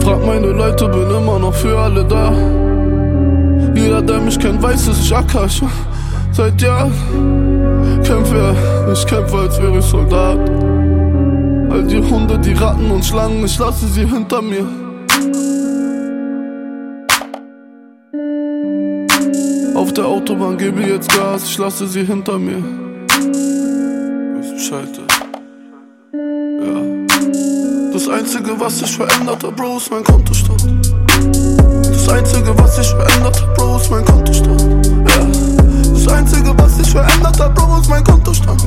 Frag meine Leute, bin immer noch für alle da. Jeder, der mich kennt, weiß, dass ich. Ich seit Jahren kämpfe, ich kämpfe, als wäre ich Soldat. All die Hunde, die Ratten und Schlangen, ich lasse sie hinter mir. Auf der Autobahn gebe jetzt Gas, ich lasse sie hinter mir. Bescheid, ja. Das einzige, was sich verändert hat, Bro, ist mein Kontostand. Das einzige, was sich verändert hat, Bro, ist mein Kontostand. Ja. Das einzige, was sich verändert hat, Bro, ist mein Kontostand.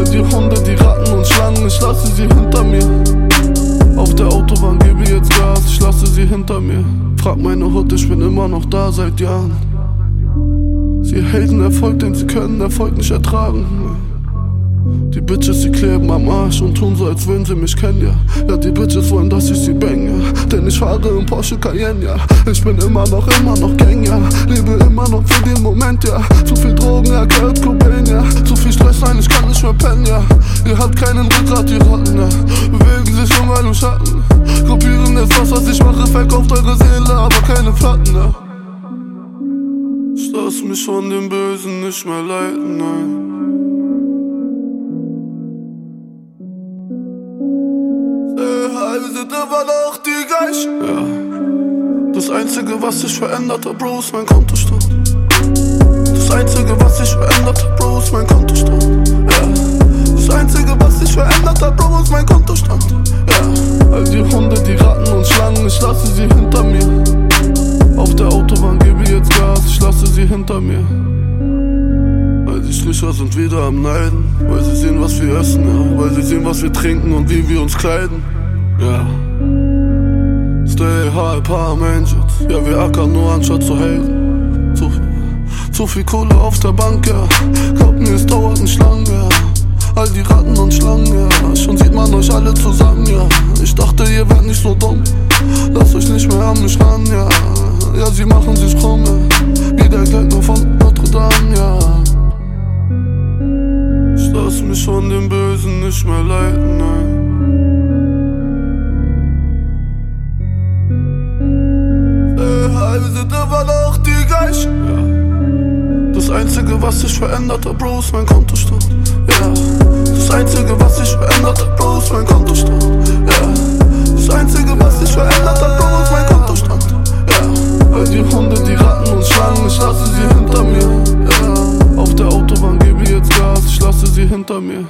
All die Hunde, die Ratten und Schlangen, ich lasse sie hinter mir. Auf der Autobahn gebe jetzt Gas, ich lasse sie hinter mir. Frag meine Hut, ich bin immer noch da seit Jahren. Sie haten Erfolg, denn sie können Erfolg nicht ertragen. Die Bitches, sie kleben am Arsch und tun so, als würden sie mich kennen, ja. Ja, die Bitches wollen, dass ich sie bang, ja. Denn ich fahre im Porsche Cayenne, ja. Ich bin immer noch, immer noch Gang, ja. Lebe immer noch für den Moment, ja. Zu viel Drogen, ja, Kurt Cobain, ja. Zu viel Ihr habt keinen Rückgrat, die Rotten, ja. Bewegen sich in meinem Schatten. Kopieren ist das, was ich mache, verkauft eure Seele, aber keine Platten, ja. Ich lass mich von dem Bösen nicht mehr leiten, nein. wir sind immer noch die gleichen. Ja. Das einzige, was sich verändert hat, Bro, ist mein Kontostand. Das einzige, was sich verändert hat, Bro, ist mein Kontostand. Ja. Hinter mir. Weil die Schlicher sind wieder am Neiden, weil sie sehen, was wir essen, ja. weil sie sehen, was wir trinken und wie wir uns kleiden. Ja. Stay high, paar Angels. Ja, wir ackern nur anstatt zu haten. Zu, zu viel Kohle auf der Bank, ja. Glaub mir, es dauert nicht lang, ja. All die Ratten und Schlangen, ja. Schon sieht man euch alle zusammen, ja. Ich dachte, ihr wärt nicht so dumm. Lasst euch nicht mehr an mich ran, ja. Ja, sie machen sich krumm. Wie der Glöckner von Notre Dame, ja. Ich lass mich von dem Bösen nicht mehr leiten, nein. wir sind immer noch die gleichen. Ja. Das einzige, was sich verändert hat, Bro, ist mein Kontostand. Ja. Das einzige, was sich verändert die Hunde, die Ratten und Schlangen, ich lasse sie hinter mir. Ja. Auf der Autobahn gebe ich jetzt Gas, ich lasse sie hinter mir.